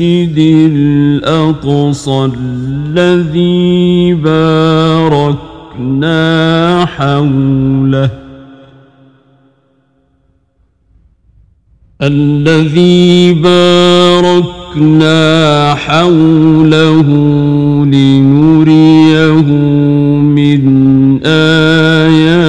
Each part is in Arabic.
المسجد الأقصى الذي باركنا حوله. الذي باركنا حوله لنريه من آياتنا.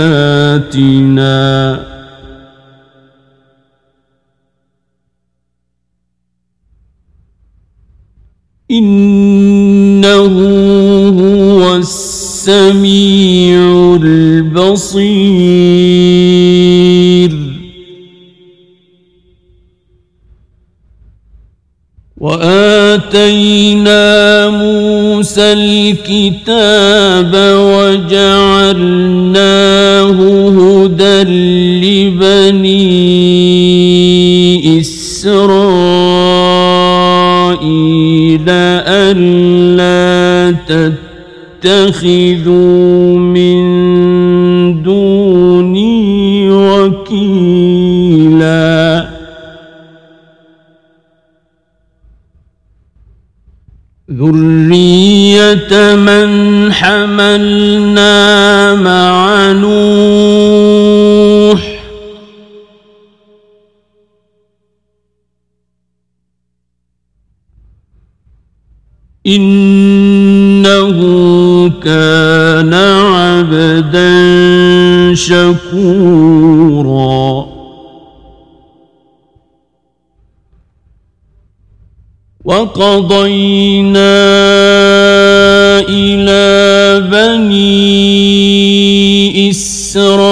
السميع البصير. وآتينا موسى الكتاب وجعلناه هدى لبني إسرائيل أن تتخذوا من دوني وكيلا. ذرية من حملنا مع نوح إن كان عبدا شكورا. وقضينا إلى بني إسرائيل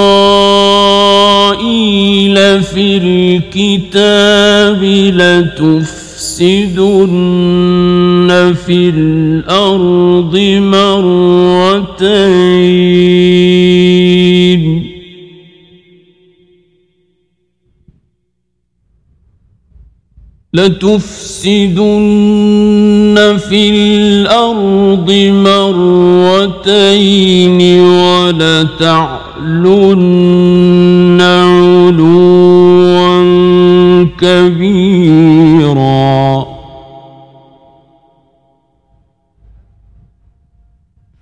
في الكتاب لتفسدن في الأرض مرة المتقين لتفسدن في الأرض مرتين ولتعلن علوا كبيرا.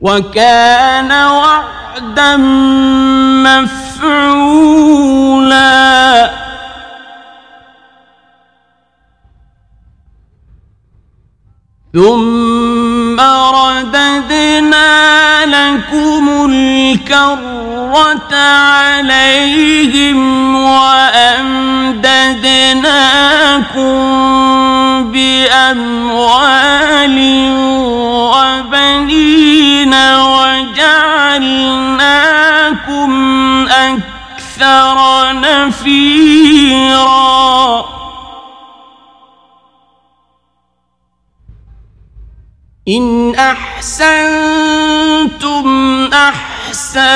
وَكَانَ وَعْدًا مَفْعُولًا. ثُمَّ رَدَدْنَا لَكُمُ الْكَرَّةَ عَلَيْهِمْ وَأَمْدَدْنَاكُمْ بِأَمْوَالٍ وَبَنِينَ. وجعلناكم أكثر نفيرا. إن أحسنتم أحسنتم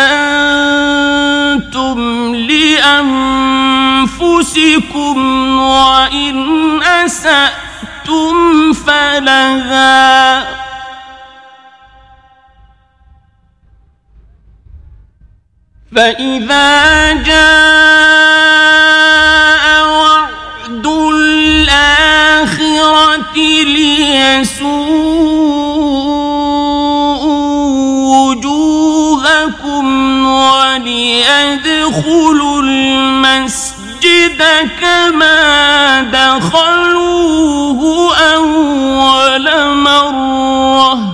لأنفسكم وإن أسأتم فلها فَإِذَا جَاءَ وَعْدُ الْآخِرَةِ لِيَسُوءُ وُجُوهَكُمْ وَلِيَدْخُلُوا الْمَسْجِدَ كَمَا دَخَلُوهُ أَوَّلَ مَرَّةٍ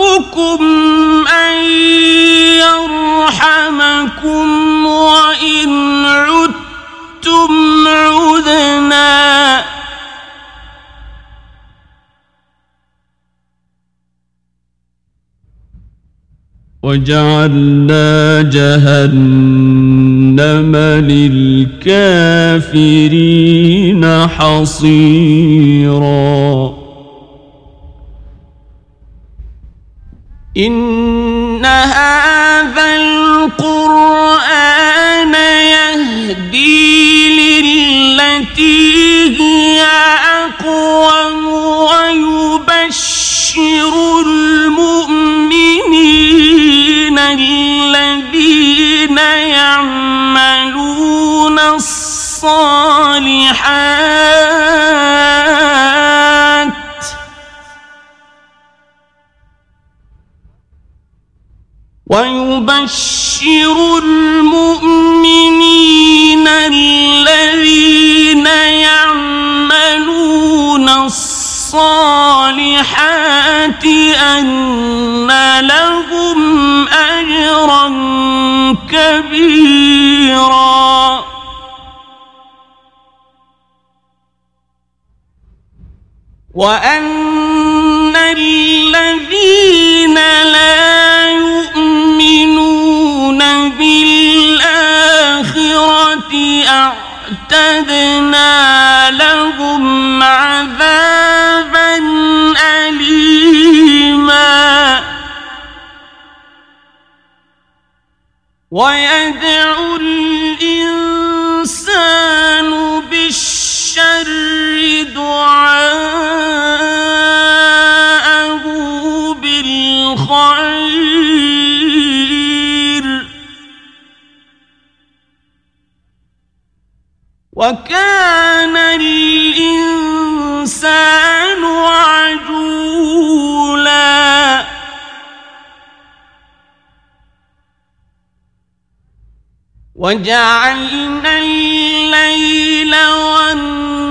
ربكم أن يرحمكم وإن عدتم عدنا وجعلنا جهنم للكافرين حصيراً ان هذا القرآن يهدي للتي هي أقوم ويبشر المؤمنين الذين يعملون الصالحات يُبَشِّرُ المؤمنين الذين يعملون الصالحات أن لهم أجرا كبيرا. وأن الذين أعتدنا لهم عذابا أليما ويدعو وَكَانَ الْإِنسَانُ عَجُولًا. وَجَعَلْنَا اللَّيْلَ وَالنَّهَارَ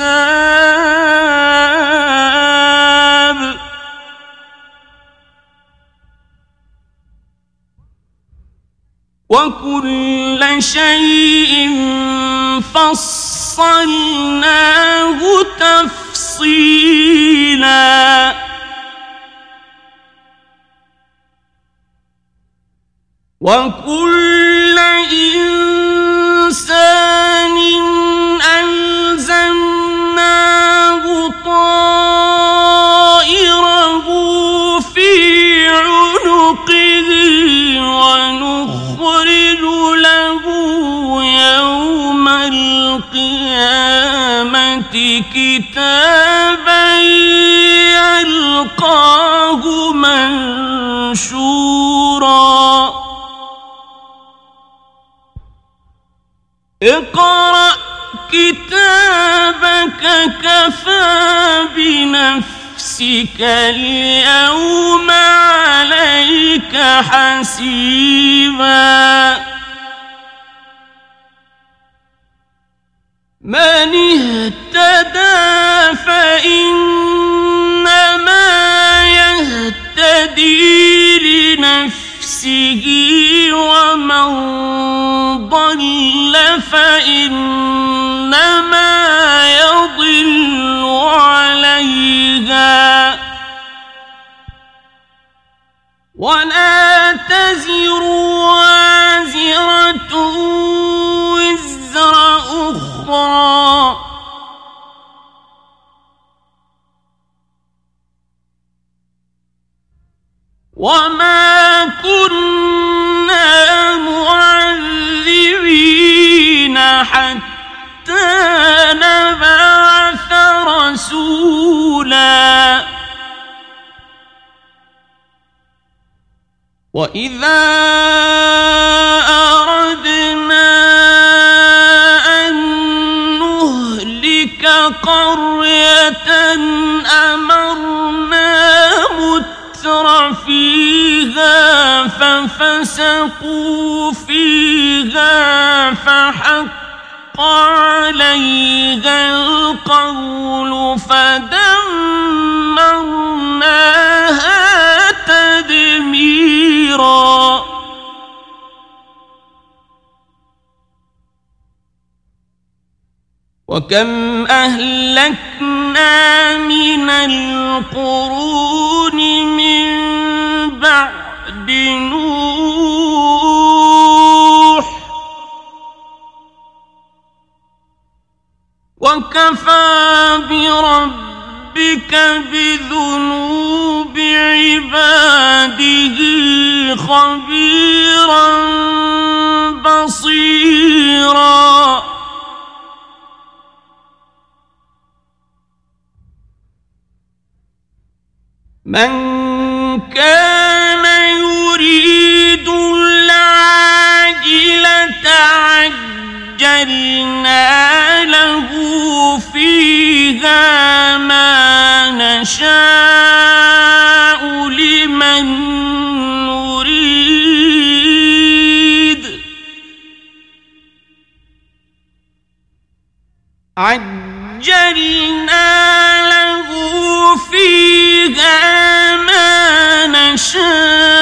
الحساب. وكل شيء فصلناه تفصيلا. وكل إنسان القيامة كتابا يلقاه منشورا. اقرأ كتابك كفى بنفسك اليوم عليك حسيبا. من اهتدى فإنما يهتدي لنفسه ومن ضل فإنما يضل عليها ولا تزر ولا وما كنا معذبين حتى نبعث رسولا. وإذا فسقوا فيها فحق عليها القول فدمرناها تدميرا وكم أهلكنا من القرون من بعد وكفى بربك بذنوب عباده خبيرا بصيرا من نشاء لمن نريد. عجلنا له فيها ما نشاء.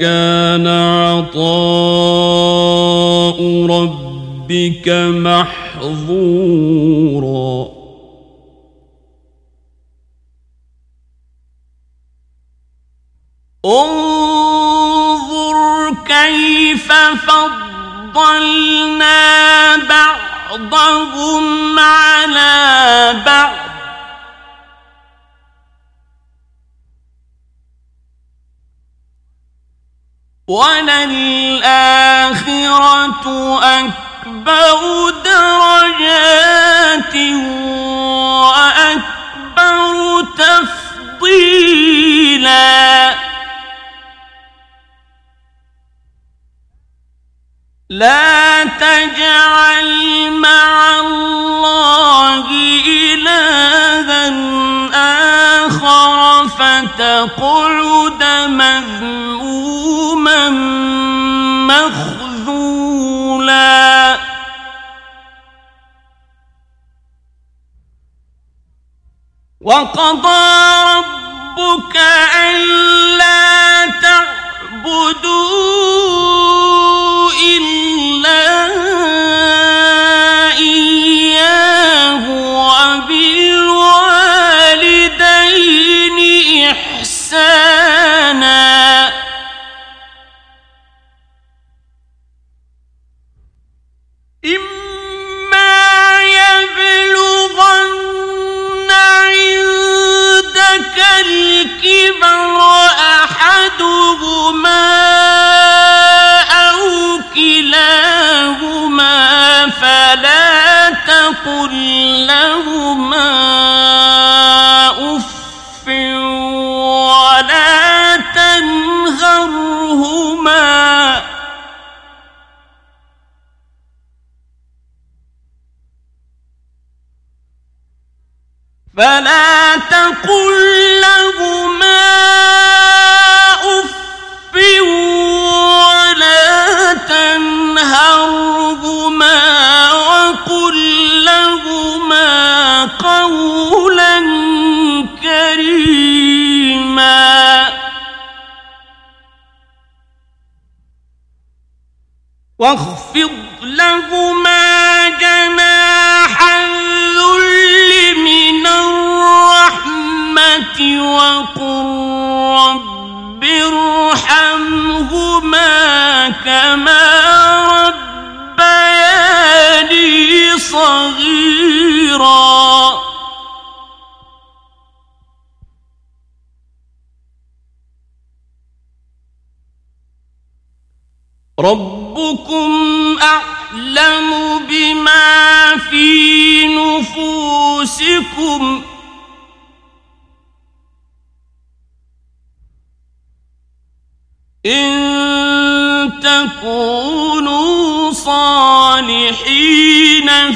كان عطاء ربك محظورا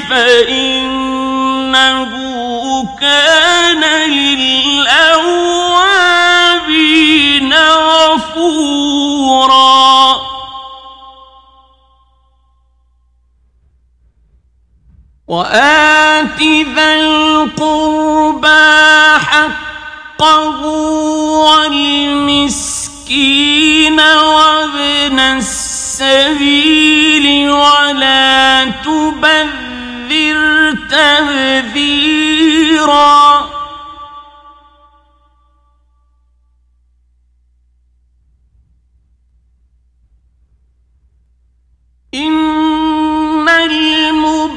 فإنه كان للأوابين غفورا وآت ذا القربى حقه والمسكين وابن السبيل ولا تبذل تهذيرا إن المبذرين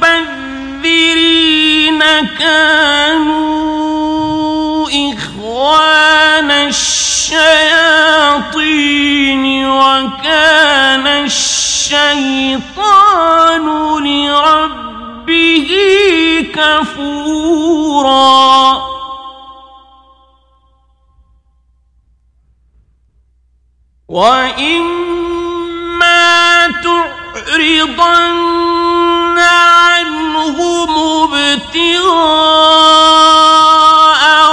كانوا إخوان الشياطين وكان الشيطان لربه ربه كفورا. وإما تعرضن عنه مبتغاء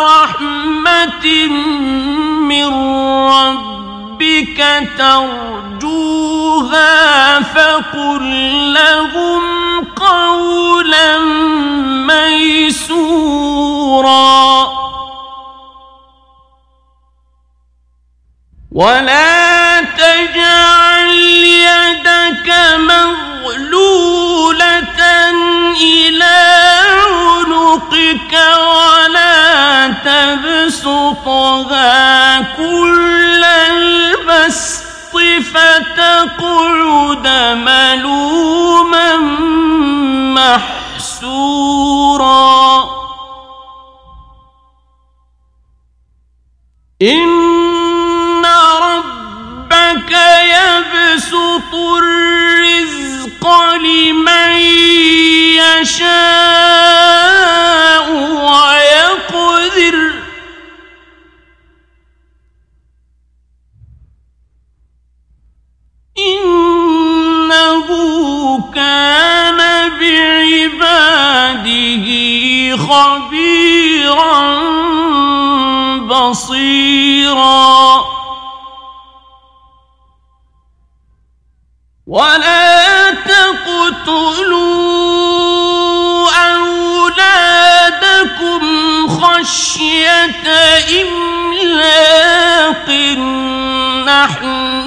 رحمة من ربك ترجوها فقل لهم قولا ميسورا. ولا تجعل يدك مغلولة إلى عنقك ولا تبسطها كل البسط فتقعد ملوما محسورا. ان ربك يبسط الرزق لمن يشاء. خبيرا بصيرا. ولا تقتلوا أولادكم خشية إملاق نحن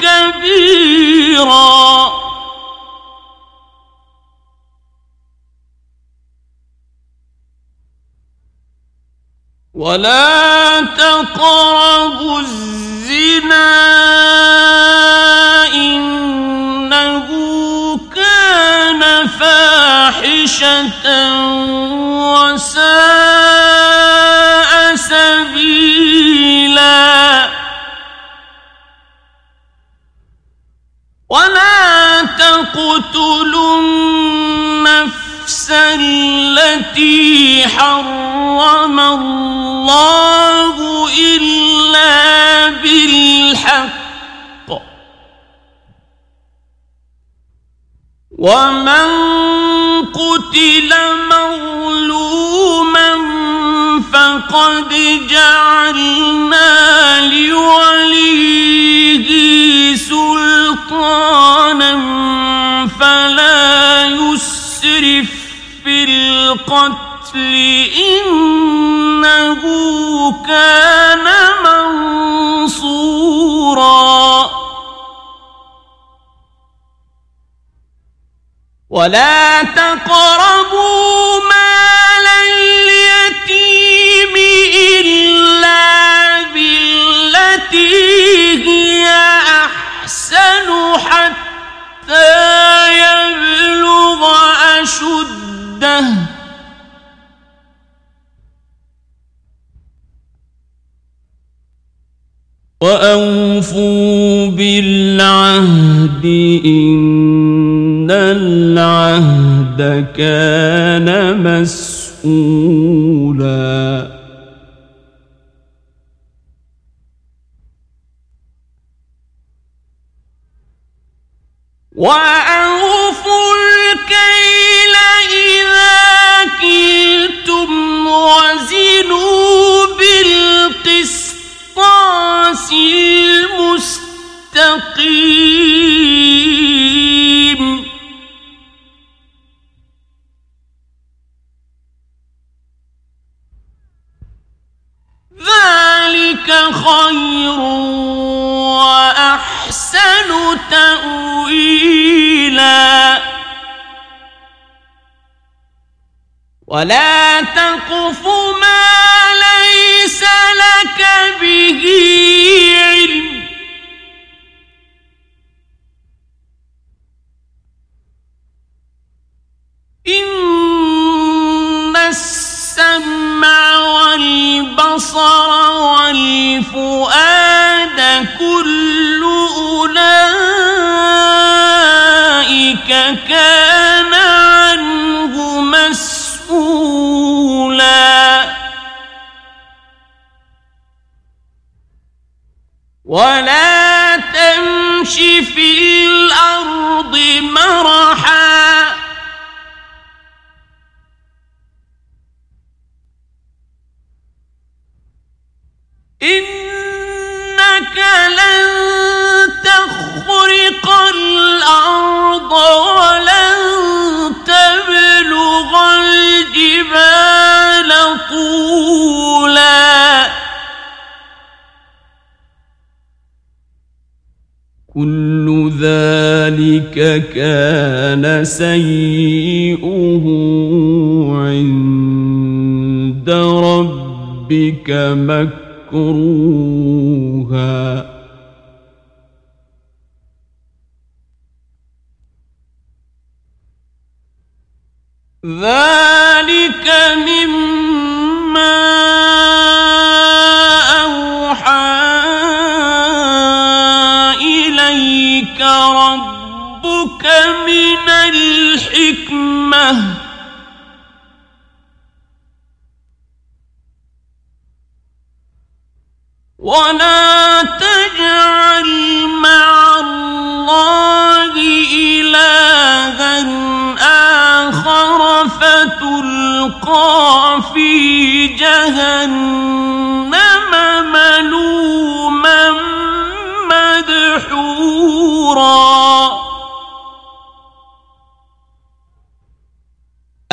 كبيرا. ولا تقربوا الزنا إنه كان فاحشة وسائل ولا تقتلوا النفس التي حرم الله إلا بالحق ومن قتل مظلوما فقد جعلنا لولي شيطانا فلا يسرف في القتل. إنه كان منصورا. ولا تقربوا مال اليتيم إلا بالتي هي أحسن. يفتن حتى يبلغ أشده. وأوفوا بالعهد إن العهد كان مَسْئُولًا كان سيئه عند ربك مكروها. ذلك من من الحكمة. ولا تجعل مع الله إلها آخر فتلقى في جهنم ملوما مدحورا.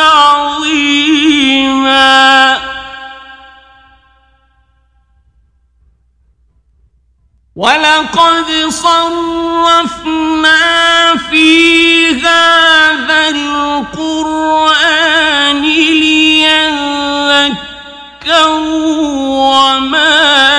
عظيما ولقد صرفنا في هذا القرآن ليذكروا وما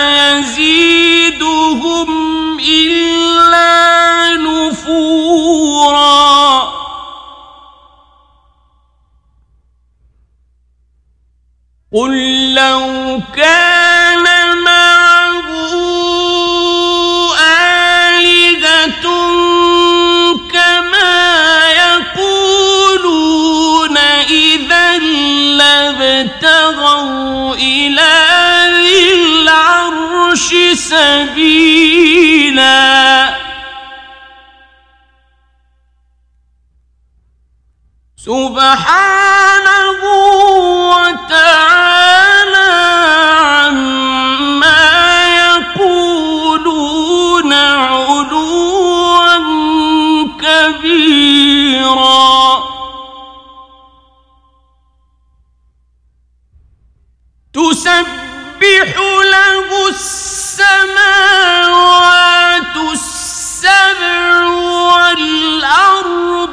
قل لو كان معه آلهة كما يقولون إذا لابتغوا إلى ذي العرش سبيلاً سبحانه وتعالى عما يقولون علوا كبيرا. تسبح له السماوات السبع والأرض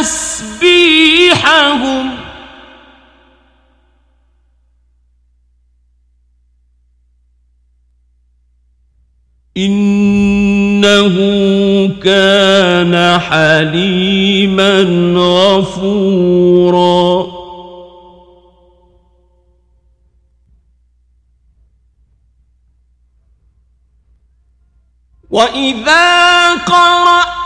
تسبيحهم. إنه كان حليما غفورا. وإذا قرأ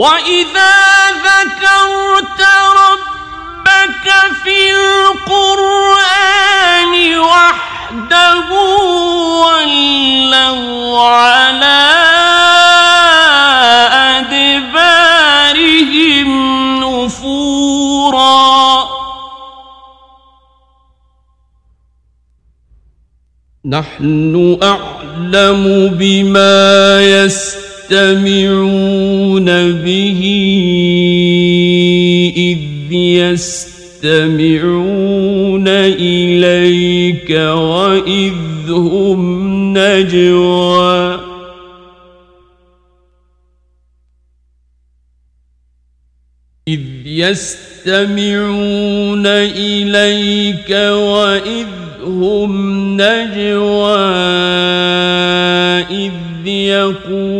وَإِذَا ذَكَرْتَ رَبَّكَ فِي الْقُرْآنِ وَحْدَهُ وَلَّوْا عَلَى أَدْبَارِهِمْ نُفُورًا نحن أعلم بما يستطيع يستمعون به إذ يستمعون إليك وإذ هم نجوى. إذ يستمعون إليك وإذ هم نجوى. إذ يقول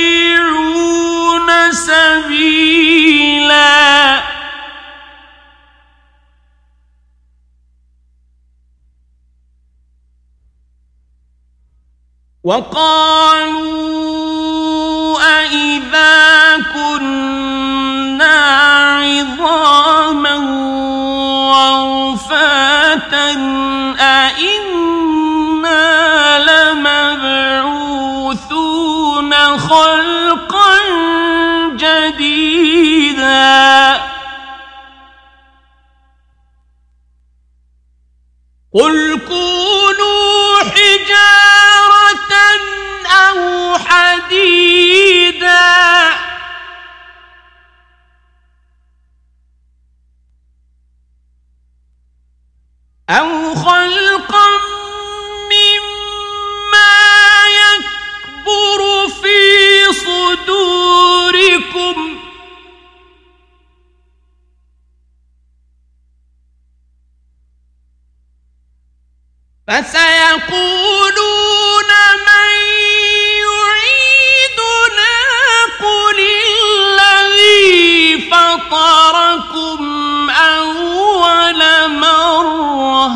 سبيلا. وقالوا أئذا كنا عظاما ورفاتا أئنا لمبعوثون خلقا قل كونوا حجارة أو حديدا أو خلقا فسيقولون من يعيدنا قل الذي فطركم أول مرة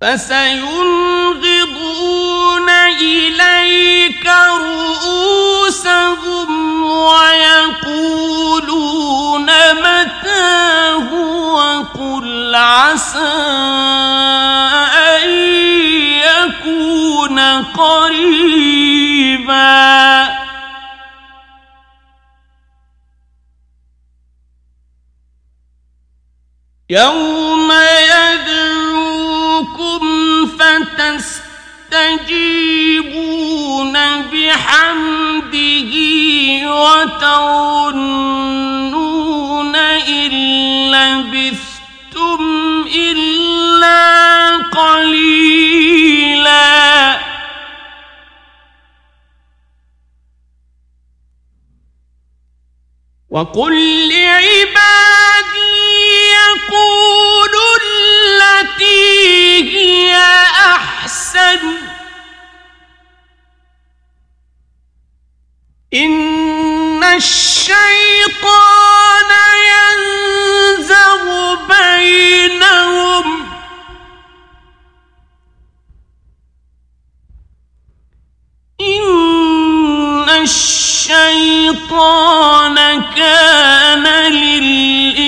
فسينظر عسى أن يكون قريبا. يوم يدعوكم فتستجيبون بحمده وتظنون إن لبثتم إلا قليلا وقل لعبادي يقولوا التي هي أحسن إن الشيطان ينزغ بينهم. إن الشيطان كان للإنسان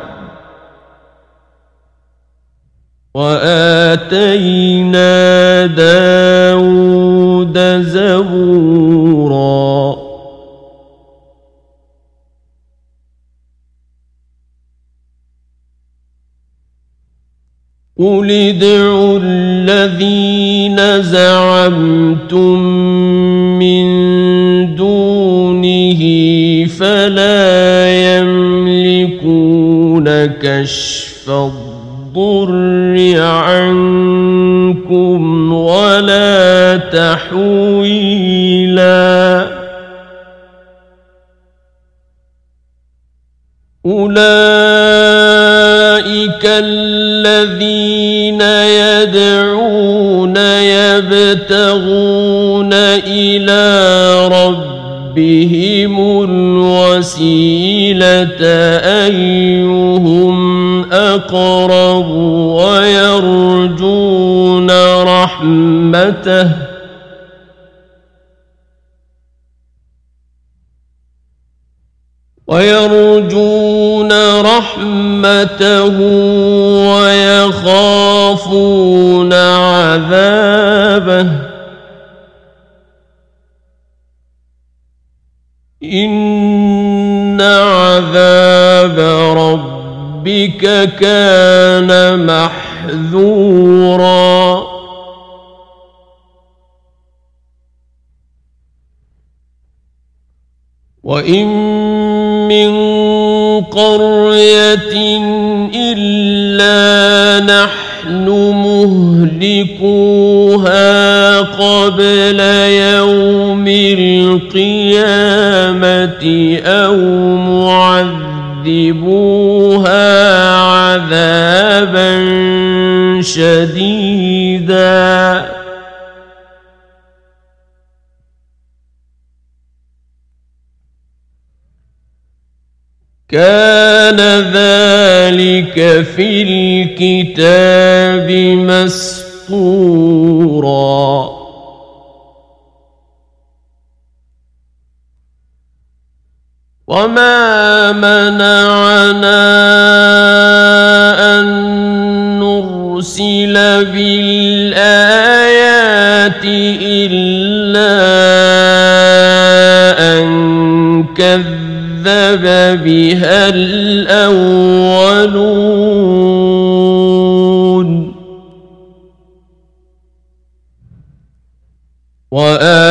وآتينا داود زبورا قل ادعوا الذين زعمتم من دونه فلا يملكون كشف الضر الضر عنكم ولا تحويلا. أولئك الذين يدعون يبتغون إلى ربهم الوسيلة أيهم أقرب ويرجون رحمته. ويرجون رحمته ويخافون عذابه. إن عذاب رب ربك كان محذورا. وإن من قرية إلا نحن مهلكوها قبل يوم القيامة أو معذبوها شديدا كان ذلك في الكتاب مسطورا۔ وما منعنا أن ارسل بالآيات إلا أن كذب بها الأولون وآل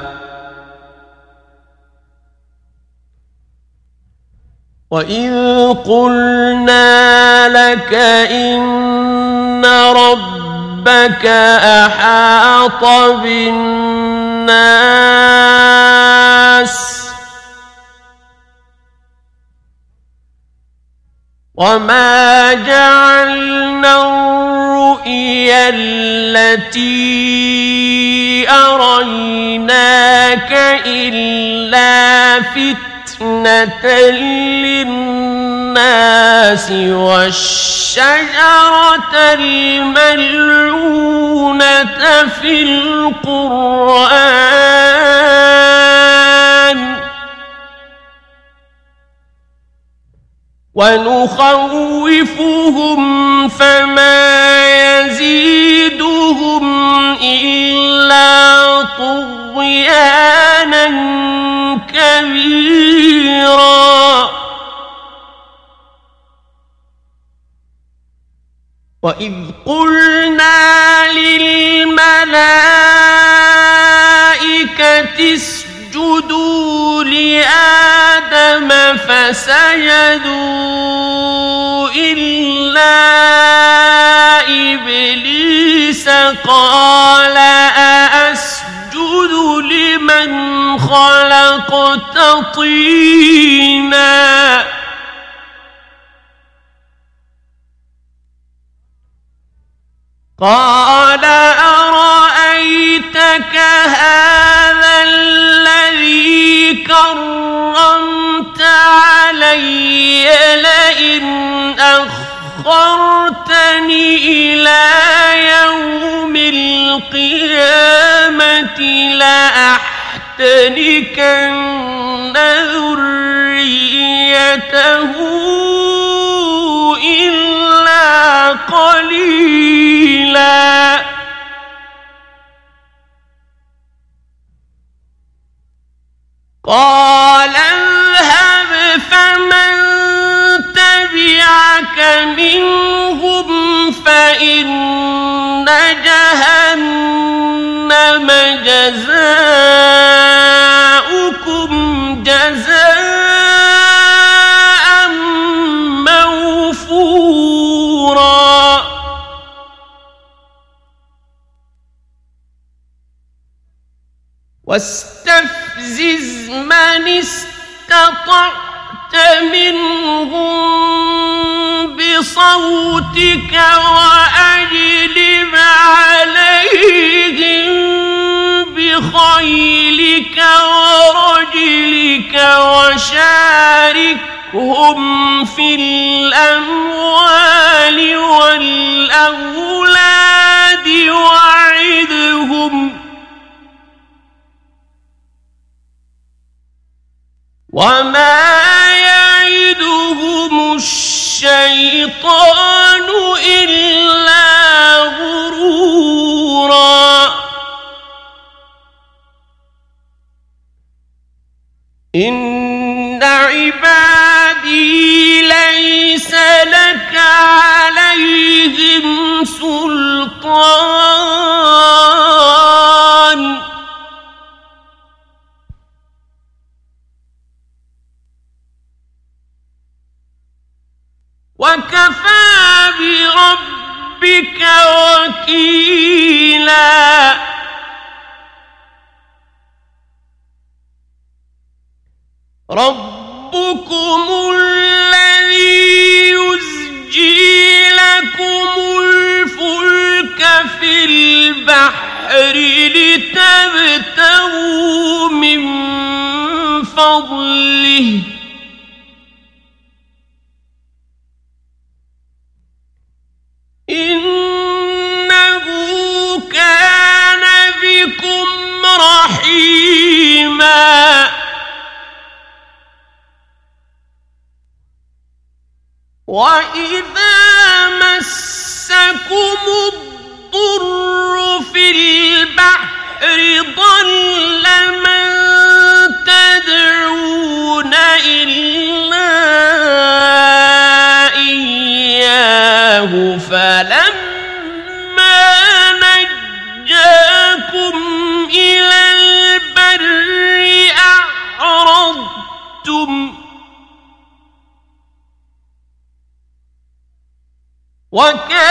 وَإِذْ قُلْنَا لَكَ إِنَّ رَبَّكَ أَحَاطَ بِالنَّاسِ وَمَا جَعَلْنَا الرُّؤْيَا الَّتِي أَرَيْنَاكَ إِلَّا فِتْنَةً للناس والشجرة الملعونة في القرآن ونخوفهم فما يزيدهم إلا طغيانا طغيانا كبيرا وإذ قلنا للملائكة اسجدوا لآدم فسجدوا إلا إبليس قال أأسجد اسجد لمن خلقت طينا؟ قال أرأيتك هذا الذي كرمت علي لئن أخرتني إلى يوم القيامة لأحتنكن ذريته إلا قليلا. قال اذهب فمن تبعك منهم فإن جهنم جزاؤكم جزاء موفورا۔ واستفزز من استطعت منهم بصوتك وأ عليهم بخيلك ورجلك وشاركهم في الأموال والأولاد وعدهم وما يعدهم الشيطان إلا إن عبادي ليس لك عليهم سلطان وكفى بربك ربك وكيلا. ربكم الذي يزجي لكم الفلك في البحر لتبتغوا من فضله. وإذا مسكم الضر في البحر ضل من تدعون إلا الله فلما نجاكم إلى البر أعرضتم. وكان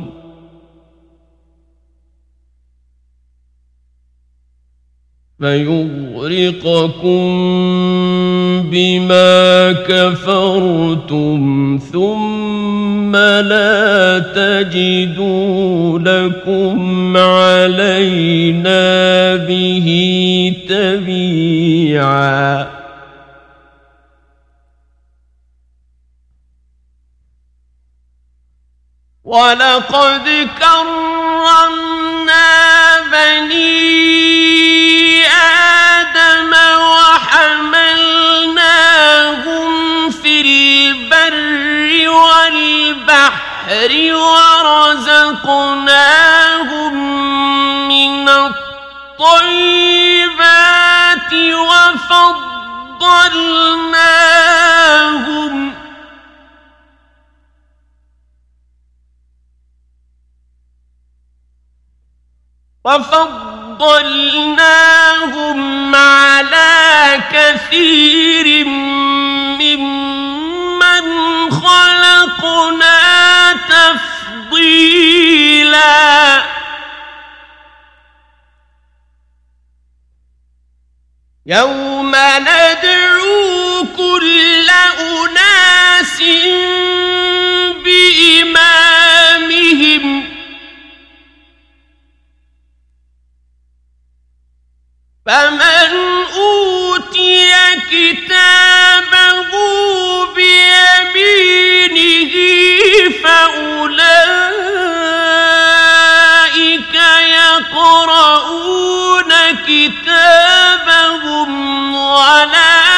فيغرقكم بما كفرتم ثم لا تجدوا لكم علينا به تبيعا ولقد كرمنا بني البحر ورزقناهم من الطيبات وفضلناهم. وفضلناهم على كثير من يوم ندعو كل أناس بإمامهم فمن أوتي كتابه على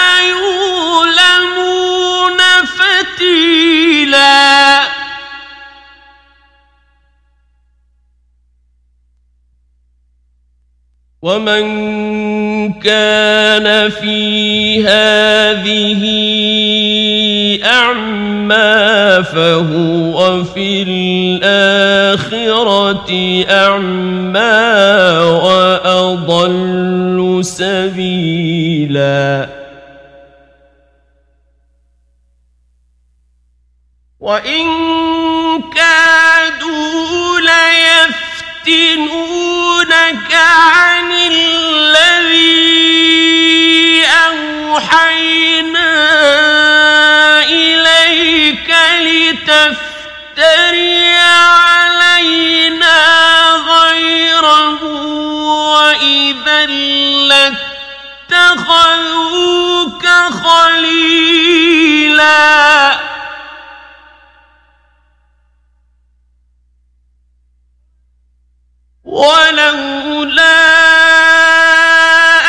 ومن كان في هذه أعمى فهو في الآخرة أعمى وأضل سبيلا وإن كادوا ليفتنون عن الذي أوحينا إليك لتفتري علينا غيره وإذا لاتخذوك خليلا ولولا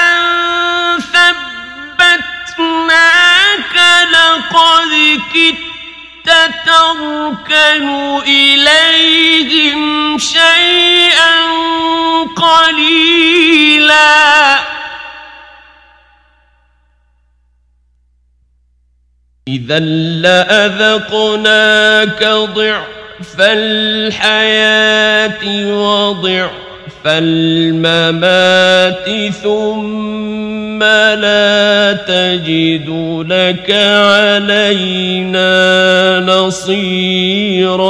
أن ثبتناك لقد كدت تركن إليهم شيئا قليلا. إذا لأذقناك ضعفا فالحياة وضعف الممات ثم لا تجد لك علينا نصيرا.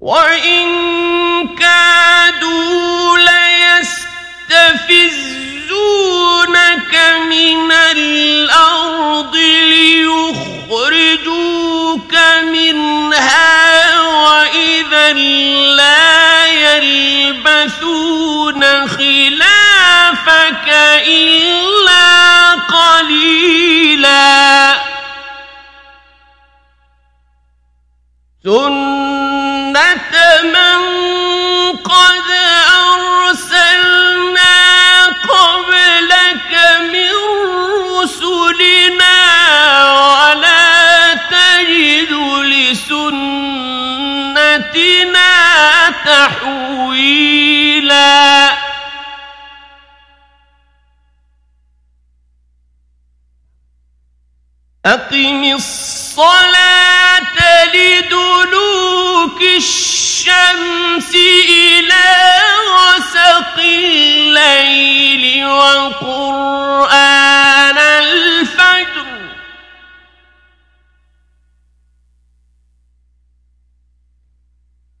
وإن لا يلبثون خلافك إلا قليلا. سنة من قد تحويلا أقم الصلاة لدلوك الشمس إلى وسق الليل وقرآن الفجر.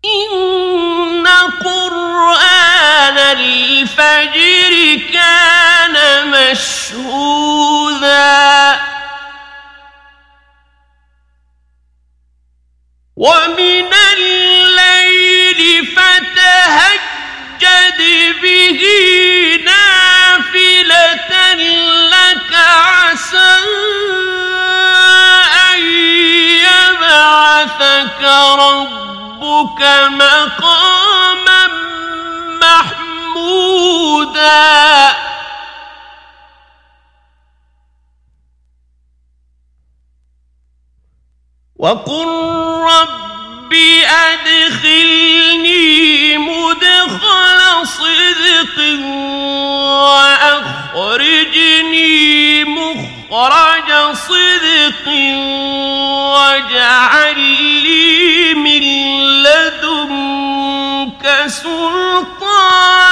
ان قرآن الفجر كان مشهودا ومن الليل فتهجد به نافلة لك عسى أن يبعثك ربك مقاما محمودا. وقل رب أدخلني مدخل صدق وأخرجني مخرج صدق واجعل لي من لدنك سلطانا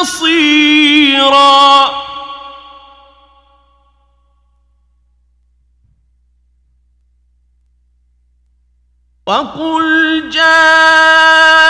نصيرا وقل جاء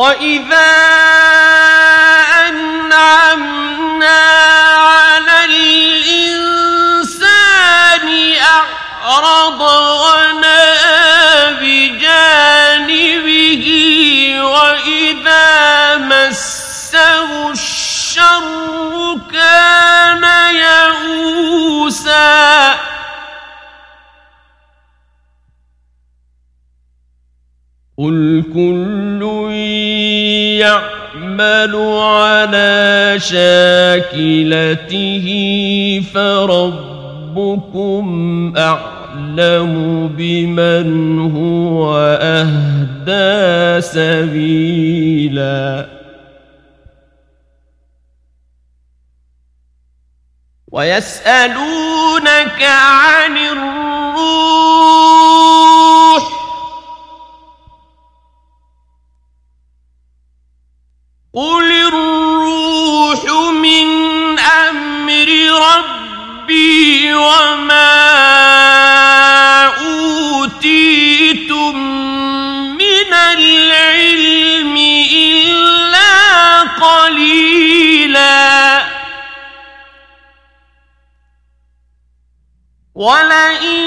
وَإِذَا أَنْعَمْنَا عَلَى الْإِنسَانِ أَعْرَضَ وَنَآ بِجَانِبِهِ وَإِذَا مَسَّهُ الشَّرُّ كَانَ يَئُوسًا قل كل يعمل على شاكلته فربكم أعلم بمن هو أهدى سبيلا ويسألونك عن الروح قل الروح من أمر ربي وما أوتيتم من العلم إلا قليلا ولئن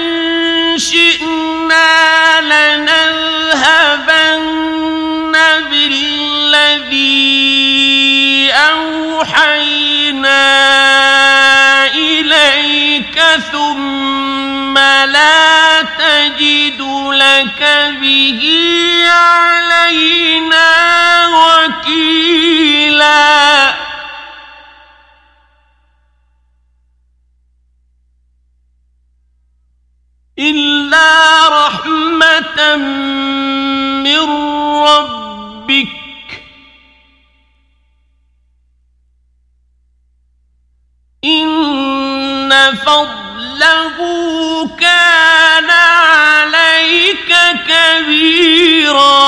شئنا لنذهبن أوحينا إليك ثم لا تجد لك به علينا وكيلا. إلا رحمة من ربك ان فضله كان عليك كبيرا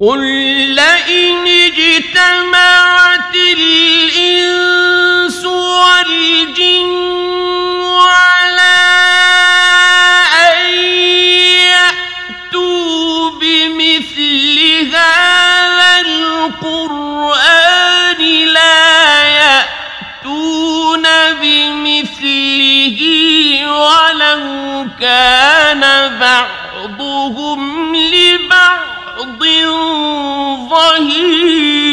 قل لئن اجتمعت كان بعضهم لبعض ظهيرا.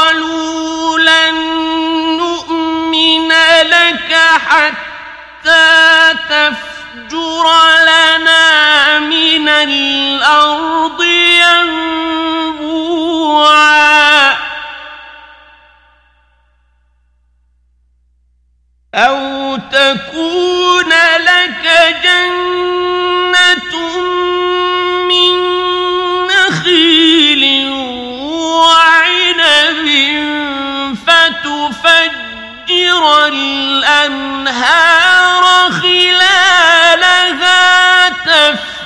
حتى تفجر لنا من الأرض ينبوعا. أو تكون لك جنة والأنهار خلالها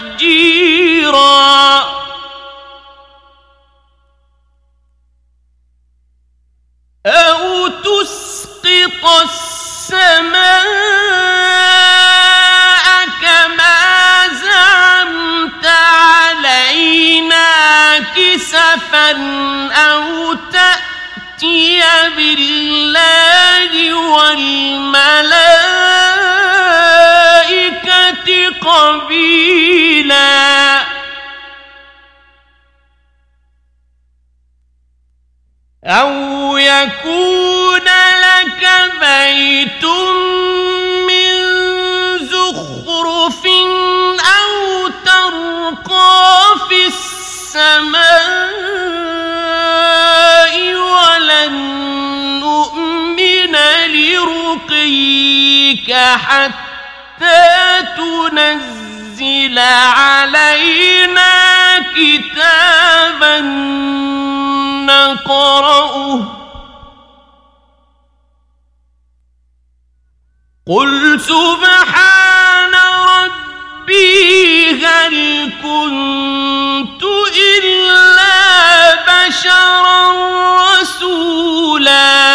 تفجيرا. أو تسقط السماء كما زعمت علينا كسفا أو تأتي بالله والملائكة قبيلا. أو يكون لك بيت من حتى تنزل علينا كتابا نقرأه. قل سبحان ربي هل كنت إلا بشرا رسولا.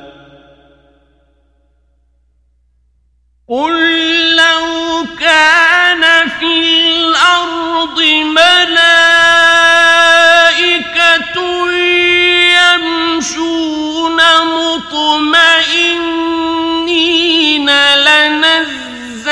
قل لو كان في الأرض ملائكة يمشون مطمئنين لنزلنا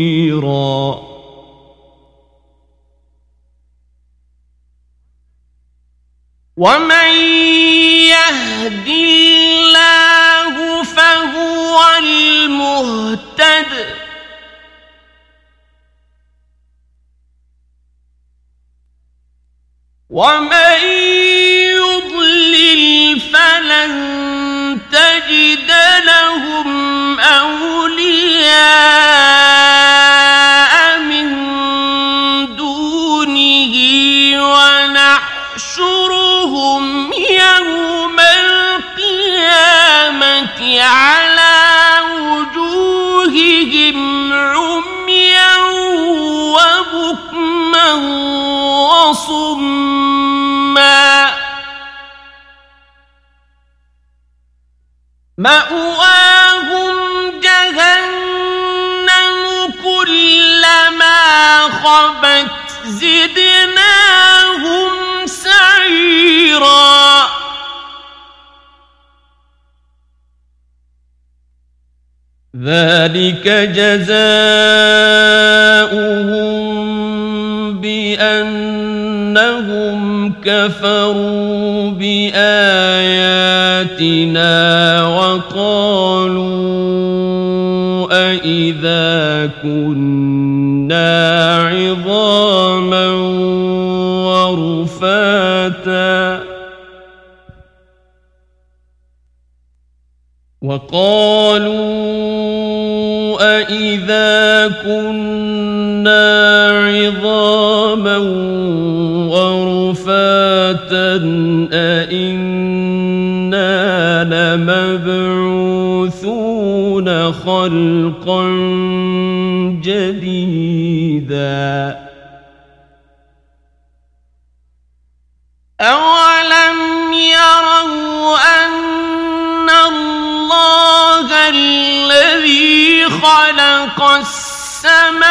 ومن مَأْوَاهُمْ جَهَنَّمُ كُلَّمَا خَبَتْ زِدْنَاهُمْ سَعِيرًا. ذَلِكَ جَزَاؤُهُمْ بِأَنَّهُمْ كَفَرُوا بِآيَاتِنَا. آياتنا وقالوا أئذا كنا عظاما ورفاتا وقالوا أئذا كنا عظاما ورفاتا أئنا لمبعوثون خلقا جديدا. أولم يروا أن الله الذي خلق السماء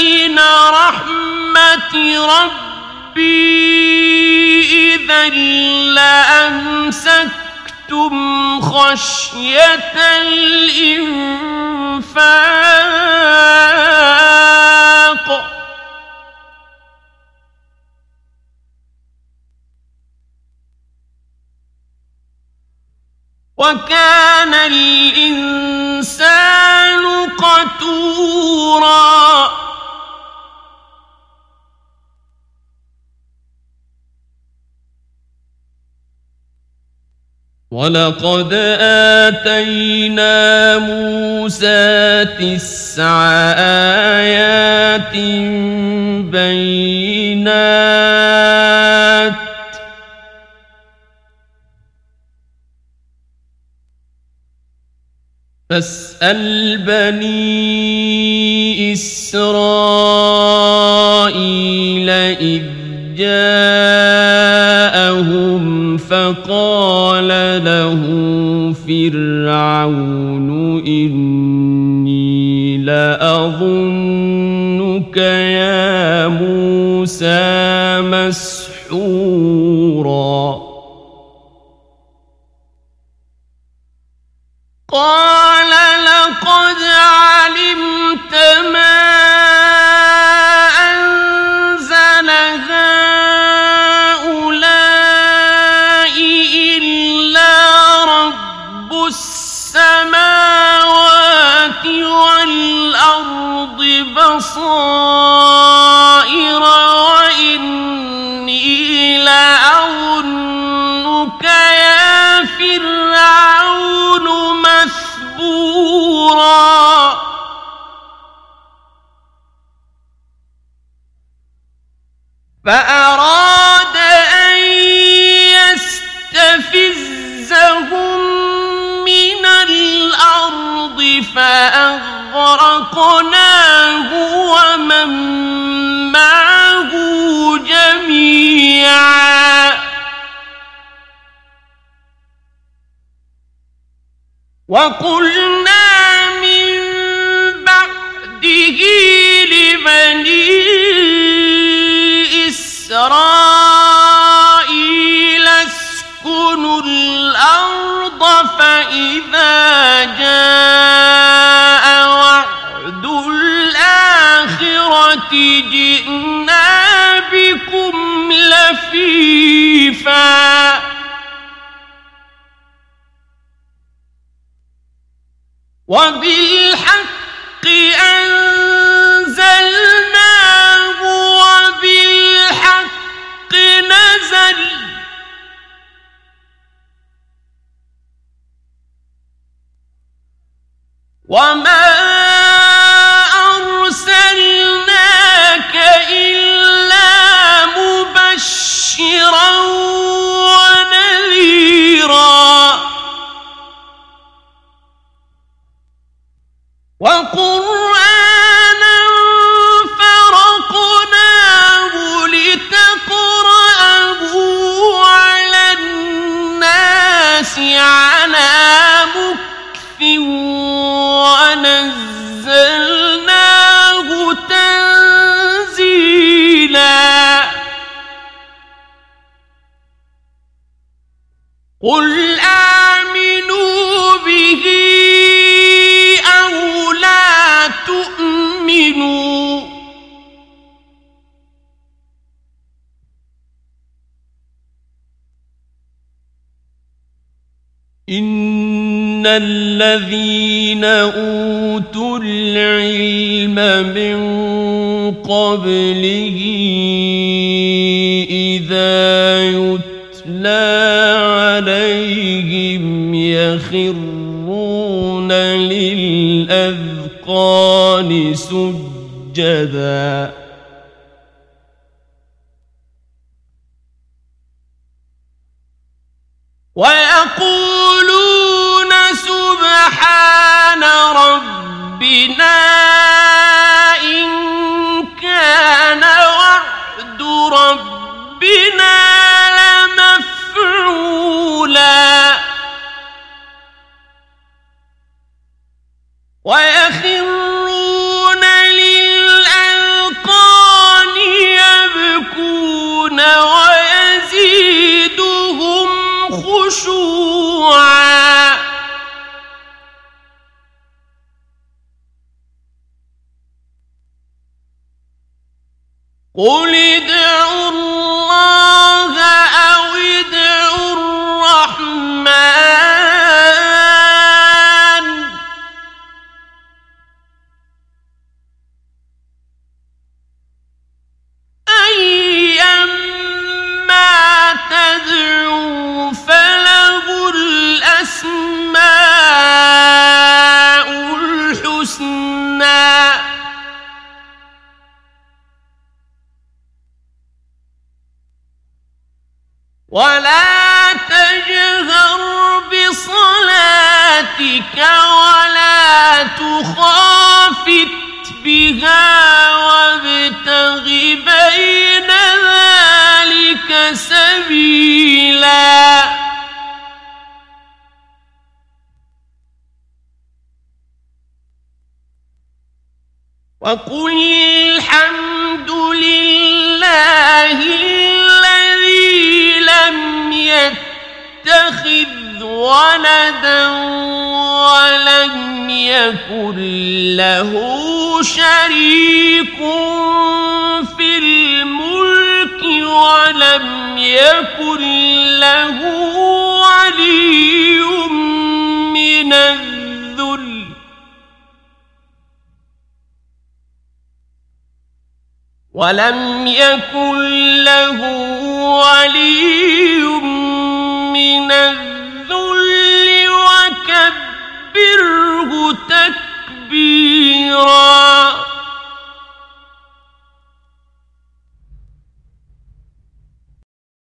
إن رحمة ربي إذا لأمسكتم خشية الإنفاق وكان الإنسان قتورا وَلَقَدْ آتَيْنَا مُوسَى تِسْعَ آيَاتٍ بَيِّنَاتٍ فَاسْأَلْ بَنِي إِسْرَائِيلَ إِذْ جَاءَ لهم فقال له فرعون إني لأظنك يا موسى مسحور وبالحق أنزلناه وبالحق نزل. وما ويخرون للألقان يبكون ويزيدهم خشوعا قل أَلَمْ